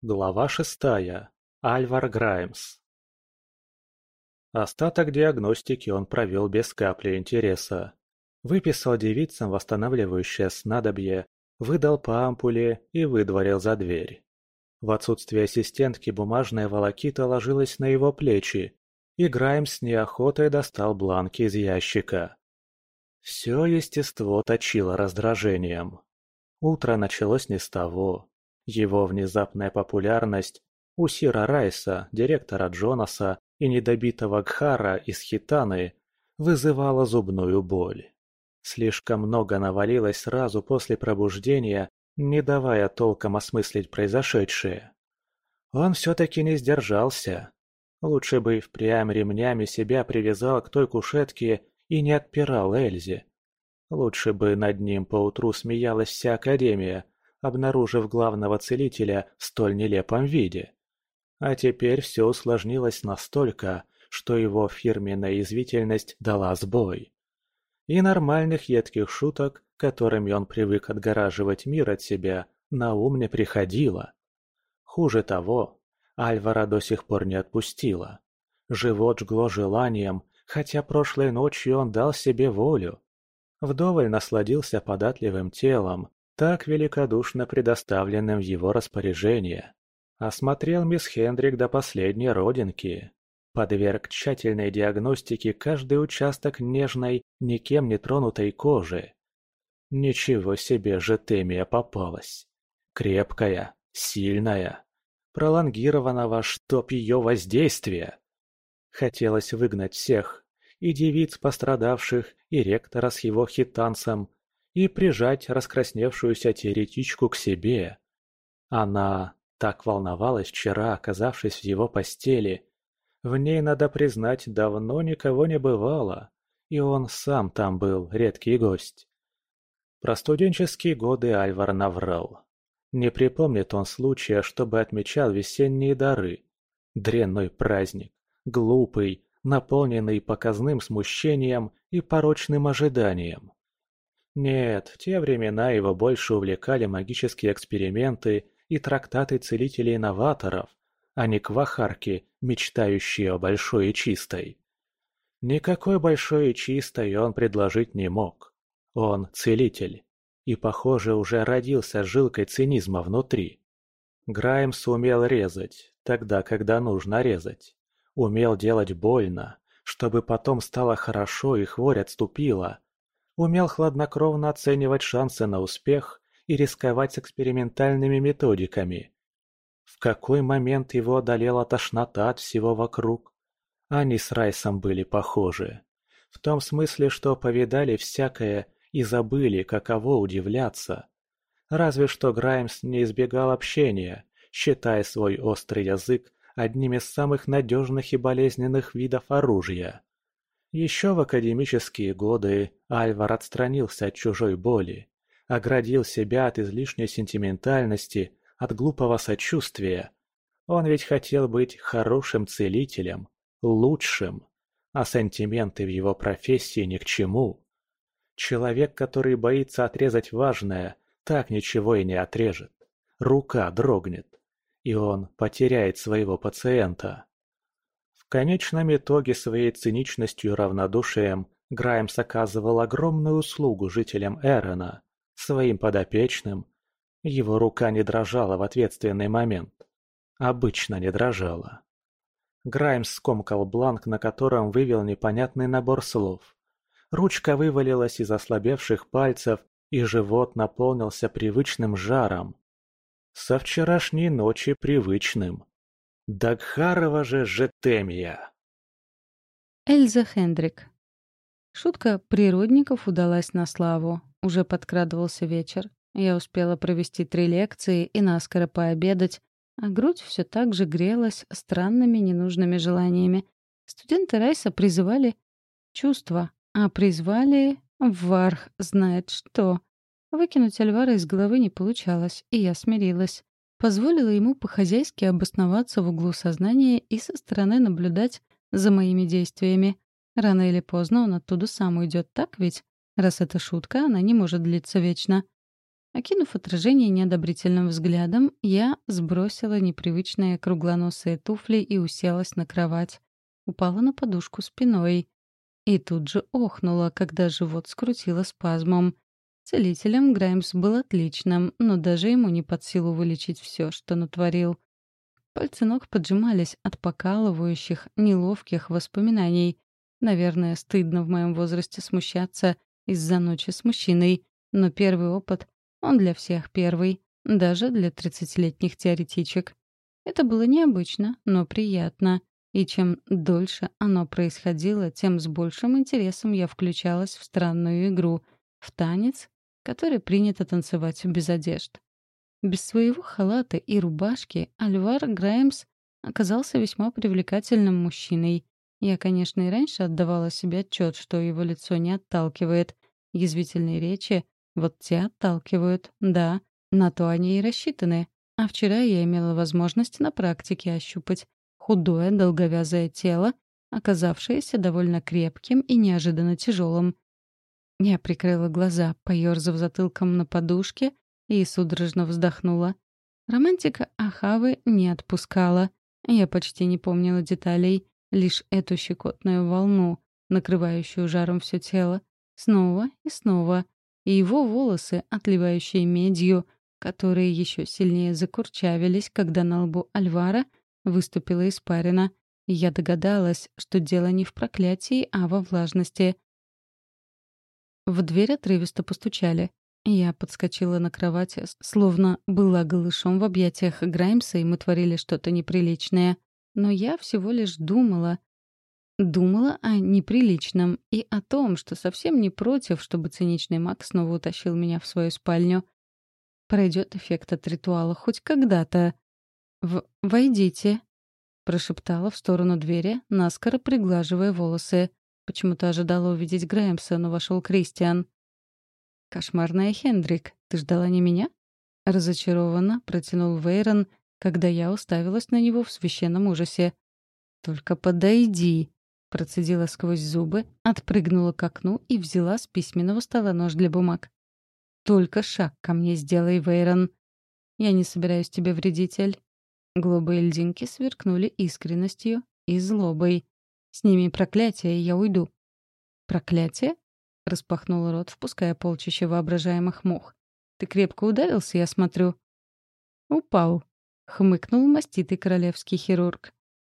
Глава шестая. Альвар Граймс. Остаток диагностики он провел без капли интереса. Выписал девицам восстанавливающее снадобье, выдал по ампуле и выдворил за дверь. В отсутствие ассистентки бумажная волокита ложилась на его плечи, и Граймс с неохотой достал бланки из ящика. Все естество точило раздражением. Утро началось не с того. Его внезапная популярность у Сира Райса, директора Джонаса и недобитого Гхара из Хитаны вызывала зубную боль. Слишком много навалилось сразу после пробуждения, не давая толком осмыслить произошедшее. Он все-таки не сдержался. Лучше бы и впрямь ремнями себя привязал к той кушетке и не отпирал Эльзе. Лучше бы над ним поутру смеялась вся Академия, обнаружив главного целителя в столь нелепом виде. А теперь все усложнилось настолько, что его фирменная извительность дала сбой. И нормальных едких шуток, которыми он привык отгораживать мир от себя, на ум не приходило. Хуже того, Альвара до сих пор не отпустила. Живот жгло желанием, хотя прошлой ночью он дал себе волю. Вдоволь насладился податливым телом, так великодушно предоставленным в его распоряжение. Осмотрел мисс Хендрик до последней родинки. Подверг тщательной диагностике каждый участок нежной, никем не тронутой кожи. Ничего себе же Темия попалась. Крепкая, сильная, пролонгированного, чтоб ее воздействие. Хотелось выгнать всех, и девиц пострадавших, и ректора с его хитанцем, и прижать раскрасневшуюся теоретичку к себе. Она так волновалась вчера, оказавшись в его постели. В ней, надо признать, давно никого не бывало, и он сам там был редкий гость. Про студенческие годы Альвар наврал. Не припомнит он случая, чтобы отмечал весенние дары. Дрянной праздник, глупый, наполненный показным смущением и порочным ожиданием. Нет, в те времена его больше увлекали магические эксперименты и трактаты целителей-новаторов, а не квахарки, мечтающие о большой и чистой. Никакой большой и чистой он предложить не мог. Он целитель. И, похоже, уже родился жилкой цинизма внутри. Граймс умел резать, тогда, когда нужно резать. Умел делать больно, чтобы потом стало хорошо и хворь отступила. Умел хладнокровно оценивать шансы на успех и рисковать с экспериментальными методиками. В какой момент его одолела тошнота от всего вокруг? Они с Райсом были похожи. В том смысле, что повидали всякое и забыли, каково удивляться. Разве что Граймс не избегал общения, считая свой острый язык одним из самых надежных и болезненных видов оружия. Еще в академические годы Альвар отстранился от чужой боли, оградил себя от излишней сентиментальности, от глупого сочувствия. Он ведь хотел быть хорошим целителем, лучшим, а сантименты в его профессии ни к чему. Человек, который боится отрезать важное, так ничего и не отрежет. Рука дрогнет и он потеряет своего пациента. В конечном итоге своей циничностью и равнодушием Граймс оказывал огромную услугу жителям Эрона, своим подопечным. Его рука не дрожала в ответственный момент. Обычно не дрожала. Граймс скомкал бланк, на котором вывел непонятный набор слов. Ручка вывалилась из ослабевших пальцев, и живот наполнился привычным жаром, со вчерашней ночи привычным. Дагхарова же Жетемия. Эльза Хендрик. Шутка природников удалась на славу. Уже подкрадывался вечер. Я успела провести три лекции и наскоро пообедать, а грудь все так же грелась странными ненужными желаниями. Студенты Райса призывали чувства, а призвали Варх знает что. Выкинуть Альвара из головы не получалось, и я смирилась. Позволила ему по-хозяйски обосноваться в углу сознания и со стороны наблюдать за моими действиями. Рано или поздно он оттуда сам уйдет, так ведь? Раз это шутка, она не может длиться вечно. Окинув отражение неодобрительным взглядом, я сбросила непривычные круглоносые туфли и уселась на кровать. Упала на подушку спиной. И тут же охнула, когда живот скрутило спазмом. Целителем Граймс был отличным, но даже ему не под силу вылечить все, что натворил. Пальцы ног поджимались от покалывающих, неловких воспоминаний. Наверное, стыдно в моем возрасте смущаться из-за ночи с мужчиной, но первый опыт он для всех первый, даже для тридцатилетних теоретичек. Это было необычно, но приятно. И чем дольше оно происходило, тем с большим интересом я включалась в странную игру, в танец, который принято танцевать без одежд. Без своего халата и рубашки Альвар Граймс оказался весьма привлекательным мужчиной. Я, конечно, и раньше отдавала себе отчет, что его лицо не отталкивает. Язвительные речи вот те отталкивают, да, на то они и рассчитаны. А вчера я имела возможность на практике ощупать худое, долговязое тело, оказавшееся довольно крепким и неожиданно тяжелым. Я прикрыла глаза, поёрзав затылком на подушке, и судорожно вздохнула. Романтика Ахавы не отпускала. Я почти не помнила деталей, лишь эту щекотную волну, накрывающую жаром все тело. Снова и снова — и его волосы, отливающие медью, которые еще сильнее закурчавились, когда на лбу Альвара выступила испарина. Я догадалась, что дело не в проклятии, а во влажности. В дверь отрывисто постучали. Я подскочила на кровати, словно была голышом в объятиях Граймса, и мы творили что-то неприличное. Но я всего лишь думала, Думала о неприличном и о том, что совсем не против, чтобы циничный маг снова утащил меня в свою спальню. Пройдет эффект от ритуала хоть когда-то. В «Войдите», — прошептала в сторону двери, наскоро приглаживая волосы. Почему-то ожидала увидеть Грэмса, но вошел Кристиан. «Кошмарная Хендрик, ты ждала не меня?» Разочарованно протянул Вейрон, когда я уставилась на него в священном ужасе. «Только подойди», Процедила сквозь зубы, отпрыгнула к окну и взяла с письменного стола нож для бумаг. «Только шаг ко мне сделай, Вейрон. Я не собираюсь тебе вредить, Эль». Голубые льдинки сверкнули искренностью и злобой. «Сними проклятие, и я уйду». «Проклятие?» — распахнул рот, впуская полчища воображаемых мух. «Ты крепко ударился, я смотрю». «Упал», — хмыкнул маститый королевский хирург.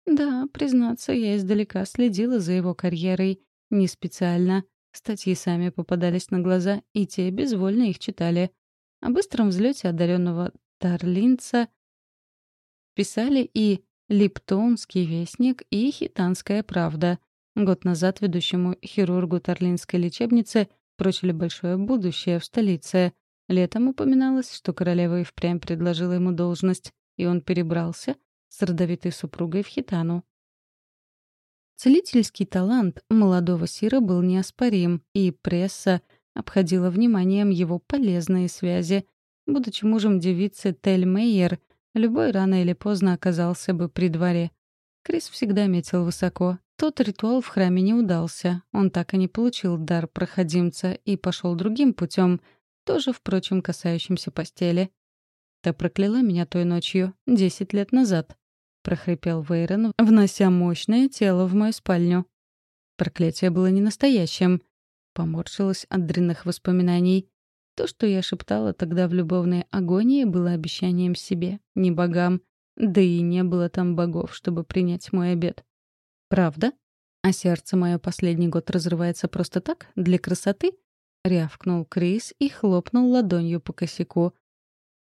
Да, признаться, я издалека следила за его карьерой. Не специально. Статьи сами попадались на глаза, и те безвольно их читали. О быстром взлете одаренного Тарлинца писали и «Липтонский вестник» и «Хитанская правда». Год назад ведущему хирургу Тарлинской лечебницы прочили большое будущее в столице. Летом упоминалось, что королева и впрямь предложила ему должность, и он перебрался — с родовитой супругой в Хитану. Целительский талант молодого Сира был неоспорим, и пресса обходила вниманием его полезные связи. Будучи мужем девицы Тель Мейер, любой рано или поздно оказался бы при дворе. Крис всегда метил высоко. Тот ритуал в храме не удался. Он так и не получил дар проходимца и пошел другим путем, тоже, впрочем, касающимся постели. Та прокляла меня той ночью, десять лет назад. — прохрипел Вейрон, внося мощное тело в мою спальню. Проклятие было не настоящим. Поморщилась от дрянных воспоминаний. То, что я шептала тогда в любовной агонии, было обещанием себе, не богам. Да и не было там богов, чтобы принять мой обед. Правда? А сердце мое последний год разрывается просто так, для красоты? Рявкнул Крис и хлопнул ладонью по косяку.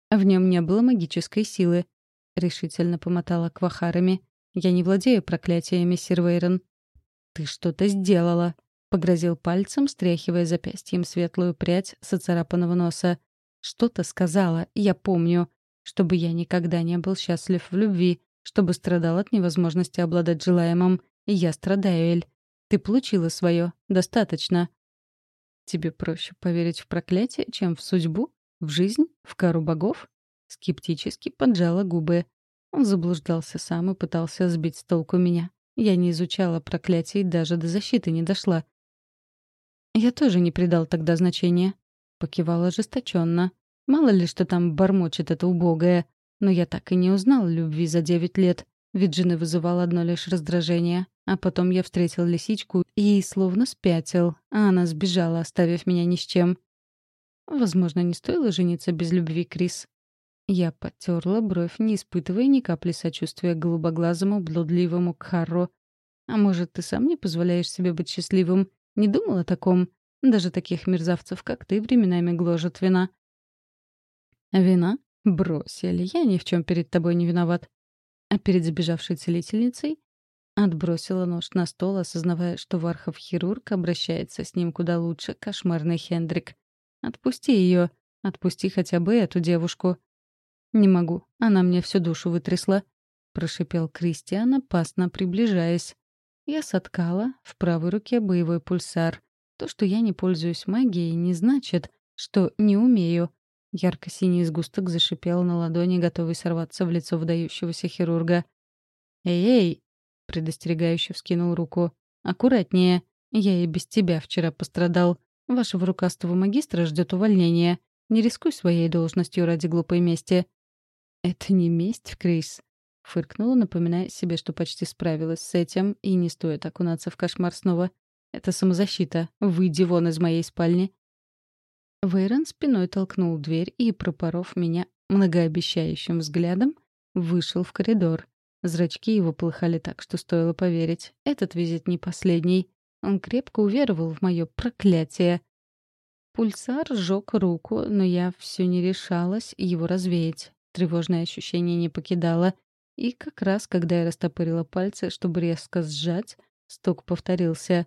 В нем не было магической силы, — решительно помотала квахарами. «Я не владею проклятиями, сир Вейрон». «Ты что-то сделала», — погрозил пальцем, стряхивая запястьем светлую прядь с оцарапанного носа. «Что-то сказала, я помню. Чтобы я никогда не был счастлив в любви, чтобы страдал от невозможности обладать желаемым. Я страдаю, Эль. Ты получила свое. Достаточно». «Тебе проще поверить в проклятие, чем в судьбу? В жизнь? В кару богов?» Скептически поджала губы. Он заблуждался сам и пытался сбить с толку меня. Я не изучала проклятий, даже до защиты не дошла. Я тоже не придал тогда значения. Покивала ожесточенно. Мало ли, что там бормочет это убогое. Но я так и не узнал любви за девять лет, ведь жены вызывал одно лишь раздражение. А потом я встретил лисичку и словно спятил, а она сбежала, оставив меня ни с чем. Возможно, не стоило жениться без любви, Крис. Я потерла бровь, не испытывая ни капли сочувствия голубоглазому, блудливому Кхарро. А может, ты сам не позволяешь себе быть счастливым? Не думал о таком? Даже таких мерзавцев, как ты, временами гложет вина. Вина? Брось, я ни в чем перед тобой не виноват. А перед сбежавшей целительницей отбросила нож на стол, осознавая, что Вархов-хирург обращается с ним куда лучше, кошмарный Хендрик. Отпусти ее, отпусти хотя бы эту девушку. «Не могу. Она мне всю душу вытрясла», — прошипел Кристиан, опасно приближаясь. Я соткала в правой руке боевой пульсар. То, что я не пользуюсь магией, не значит, что не умею. Ярко-синий сгусток зашипел на ладони, готовый сорваться в лицо выдающегося хирурга. «Эй-эй!» — предостерегающе вскинул руку. «Аккуратнее. Я и без тебя вчера пострадал. Вашего рукастого магистра ждет увольнение. Не рискуй своей должностью ради глупой мести». «Это не месть, Крис», — фыркнула, напоминая себе, что почти справилась с этим, и не стоит окунаться в кошмар снова. «Это самозащита. Выйди вон из моей спальни». Вейрон спиной толкнул дверь и, пропоров меня многообещающим взглядом, вышел в коридор. Зрачки его полыхали так, что стоило поверить. Этот визит не последний. Он крепко уверовал в мое проклятие. Пульсар сжег руку, но я все не решалась его развеять. Тревожное ощущение не покидало. И как раз, когда я растопырила пальцы, чтобы резко сжать, стук повторился.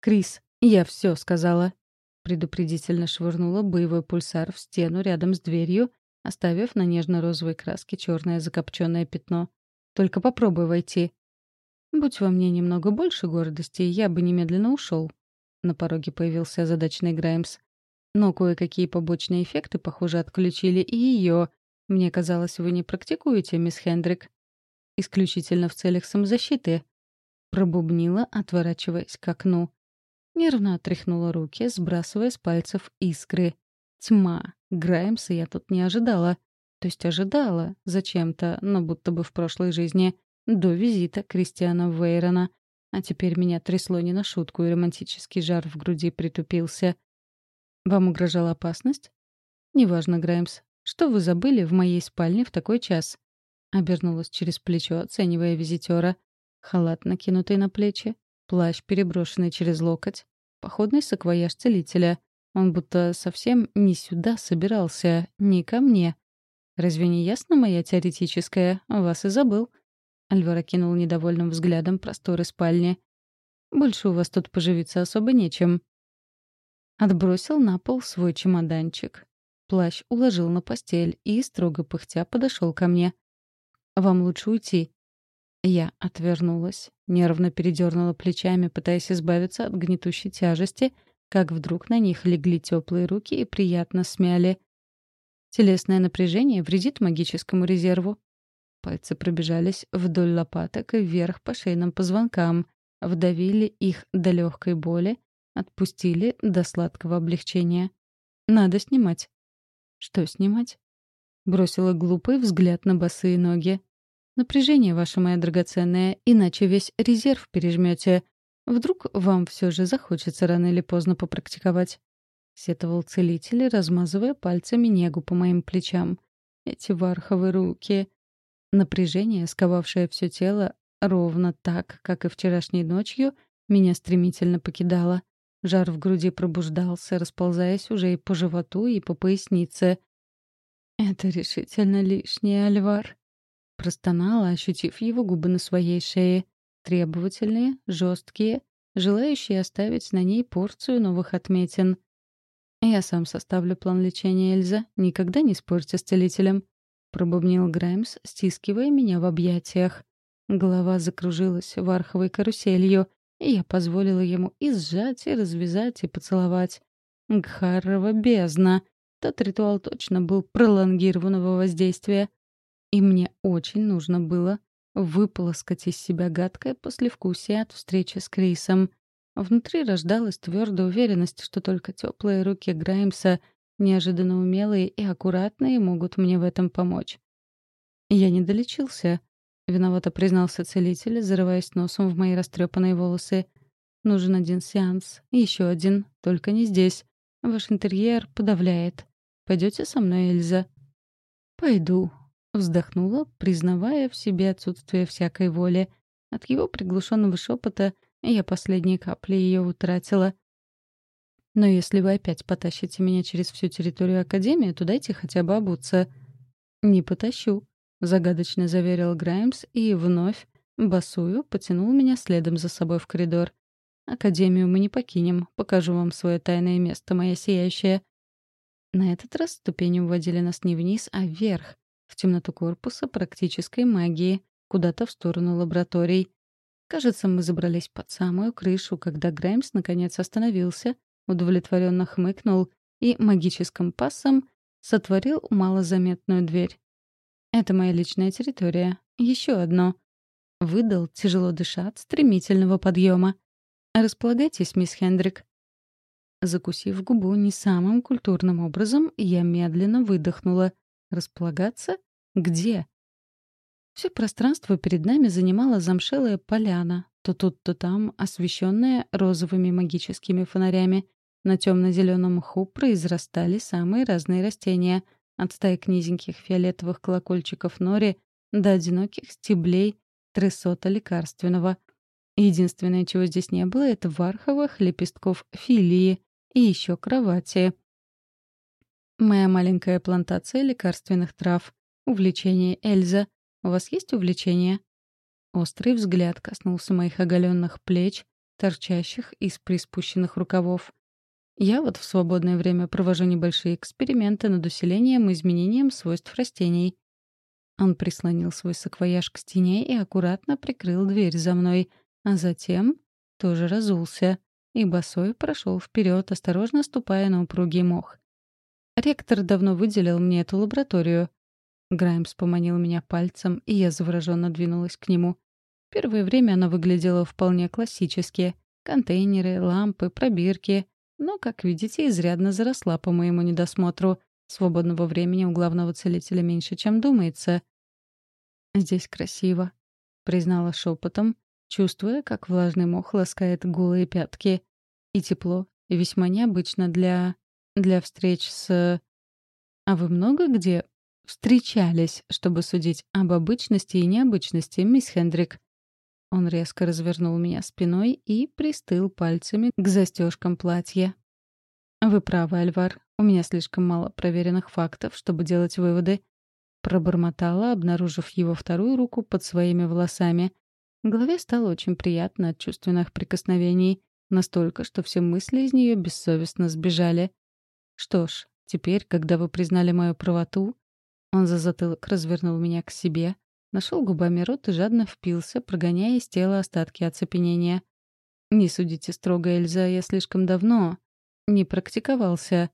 «Крис, я все сказала», — предупредительно швырнула боевой пульсар в стену рядом с дверью, оставив на нежно-розовой краске черное закопченное пятно. «Только попробуй войти». «Будь во мне немного больше гордости, я бы немедленно ушел. На пороге появился задачный Граймс. Но кое-какие побочные эффекты, похоже, отключили и ее. Мне казалось, вы не практикуете, мисс Хендрик. Исключительно в целях самозащиты. Пробубнила, отворачиваясь к окну. Нервно отряхнула руки, сбрасывая с пальцев искры. Тьма. Граймса я тут не ожидала. То есть ожидала, зачем-то, но будто бы в прошлой жизни, до визита Кристиана Вейрона. А теперь меня трясло не на шутку, и романтический жар в груди притупился — вам угрожала опасность? Неважно, Граймс. Что вы забыли в моей спальне в такой час? Обернулась через плечо, оценивая визитера. Халат, накинутый на плечи, плащ, переброшенный через локоть, походный саквояж целителя. Он будто совсем не сюда собирался, не ко мне. Разве не ясно моя теоретическая? Вас и забыл. Альвара кинул недовольным взглядом просторы спальни. «Больше у вас тут поживиться особо нечем. Отбросил на пол свой чемоданчик. Плащ уложил на постель и, строго пыхтя, подошел ко мне. «Вам лучше уйти». Я отвернулась, нервно передернула плечами, пытаясь избавиться от гнетущей тяжести, как вдруг на них легли теплые руки и приятно смяли. Телесное напряжение вредит магическому резерву. Пальцы пробежались вдоль лопаток и вверх по шейным позвонкам, вдавили их до легкой боли, Отпустили до сладкого облегчения. Надо снимать. Что снимать? Бросила глупый взгляд на босые ноги. Напряжение ваше, моя драгоценная, иначе весь резерв пережмете. Вдруг вам все же захочется рано или поздно попрактиковать. Сетовал целитель, размазывая пальцами негу по моим плечам. Эти варховые руки. Напряжение, сковавшее все тело, ровно так, как и вчерашней ночью, меня стремительно покидало. Жар в груди пробуждался, расползаясь уже и по животу, и по пояснице. «Это решительно лишнее, Альвар», — простонала, ощутив его губы на своей шее. Требовательные, жесткие, желающие оставить на ней порцию новых отметин. «Я сам составлю план лечения, Эльза. Никогда не спорьте с целителем», — пробубнил Граймс, стискивая меня в объятиях. Голова закружилась варховой каруселью — и я позволила ему и сжать, и развязать, и поцеловать. Гхарова бездна. Тот ритуал точно был пролонгированного воздействия. И мне очень нужно было выполоскать из себя гадкое послевкусие от встречи с Крисом. Внутри рождалась твердая уверенность, что только теплые руки Граймса, неожиданно умелые и аккуратные, могут мне в этом помочь. Я не долечился. Виновато признался целитель, зарываясь носом в мои растрепанные волосы. Нужен один сеанс. Еще один. Только не здесь. Ваш интерьер подавляет. Пойдете со мной, Эльза? Пойду. Вздохнула, признавая в себе отсутствие всякой воли. От его приглушенного шепота я последние капли ее утратила. Но если вы опять потащите меня через всю территорию Академии, то дайте хотя бы обуться. Не потащу, — загадочно заверил Граймс и вновь, басую, потянул меня следом за собой в коридор. «Академию мы не покинем. Покажу вам свое тайное место, моя сияющая». На этот раз ступени уводили нас не вниз, а вверх, в темноту корпуса практической магии, куда-то в сторону лабораторий. Кажется, мы забрались под самую крышу, когда Граймс наконец остановился, удовлетворенно хмыкнул и магическим пассом сотворил малозаметную дверь. Это моя личная территория. Еще одно. Выдал, тяжело дыша от стремительного подъема. Располагайтесь, мисс Хендрик. Закусив губу не самым культурным образом, я медленно выдохнула. Располагаться? Где? Все пространство перед нами занимала замшелая поляна, то тут, то там, освещенная розовыми магическими фонарями. На темно-зеленом мху произрастали самые разные растения — от стаек низеньких фиолетовых колокольчиков нори до одиноких стеблей тресота лекарственного. Единственное, чего здесь не было, это варховых лепестков филии и еще кровати. Моя маленькая плантация лекарственных трав. Увлечение Эльза. У вас есть увлечение? Острый взгляд коснулся моих оголенных плеч, торчащих из приспущенных рукавов. Я вот в свободное время провожу небольшие эксперименты над усилением и изменением свойств растений. Он прислонил свой саквояж к стене и аккуратно прикрыл дверь за мной, а затем тоже разулся и босой прошел вперед, осторожно ступая на упругий мох. Ректор давно выделил мне эту лабораторию. Граймс поманил меня пальцем, и я завороженно двинулась к нему. Первое время она выглядела вполне классически. Контейнеры, лампы, пробирки, но, как видите, изрядно заросла по моему недосмотру. Свободного времени у главного целителя меньше, чем думается. «Здесь красиво», — признала шепотом, чувствуя, как влажный мох ласкает голые пятки. И тепло, и весьма необычно для... для встреч с... А вы много где встречались, чтобы судить об обычности и необычности, мисс Хендрик?» Он резко развернул меня спиной и пристыл пальцами к застежкам платья. «Вы правы, Альвар. У меня слишком мало проверенных фактов, чтобы делать выводы». Пробормотала, обнаружив его вторую руку под своими волосами. Голове стало очень приятно от чувственных прикосновений, настолько, что все мысли из нее бессовестно сбежали. «Что ж, теперь, когда вы признали мою правоту...» Он за затылок развернул меня к себе, Нашел губами рот и жадно впился, прогоняя из тела остатки оцепенения. «Не судите строго, Эльза, я слишком давно не практиковался».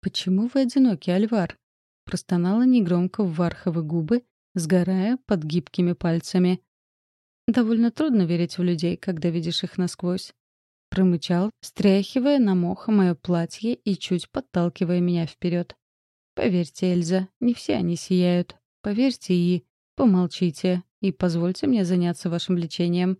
«Почему вы одиноки, Альвар?» Простонала негромко в варховы губы, сгорая под гибкими пальцами. «Довольно трудно верить в людей, когда видишь их насквозь». Промычал, стряхивая на мох мое платье и чуть подталкивая меня вперед. «Поверьте, Эльза, не все они сияют. Поверьте и помолчите, и позвольте мне заняться вашим лечением».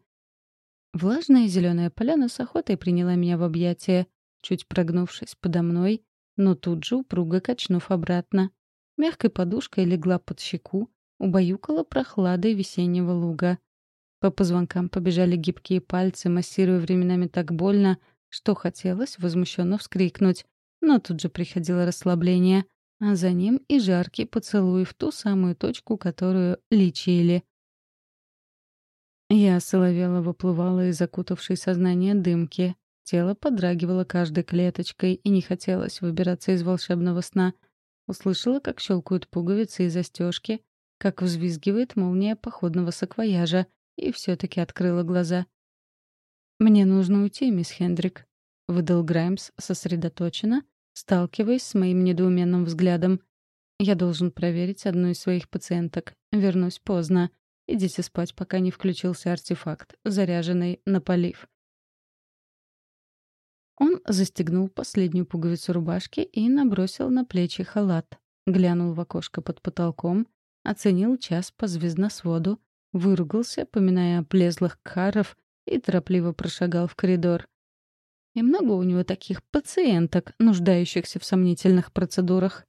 Влажная зеленая поляна с охотой приняла меня в объятия, чуть прогнувшись подо мной, но тут же упруго качнув обратно. Мягкой подушкой легла под щеку, убаюкала прохладой весеннего луга. По позвонкам побежали гибкие пальцы, массируя временами так больно, что хотелось возмущенно вскрикнуть, но тут же приходило расслабление а за ним и жаркий поцелуй в ту самую точку, которую лечили. Я соловела выплывала из закутавшей сознание дымки. Тело подрагивало каждой клеточкой, и не хотелось выбираться из волшебного сна. Услышала, как щелкают пуговицы и застежки, как взвизгивает молния походного саквояжа, и все таки открыла глаза. «Мне нужно уйти, мисс Хендрик», — выдал Граймс сосредоточенно, сталкиваясь с моим недоуменным взглядом. «Я должен проверить одну из своих пациенток. Вернусь поздно. Идите спать, пока не включился артефакт, заряженный на полив». Он застегнул последнюю пуговицу рубашки и набросил на плечи халат. Глянул в окошко под потолком, оценил час по звездносводу, выругался, поминая облезлых каров, и торопливо прошагал в коридор. И много у него таких пациенток, нуждающихся в сомнительных процедурах.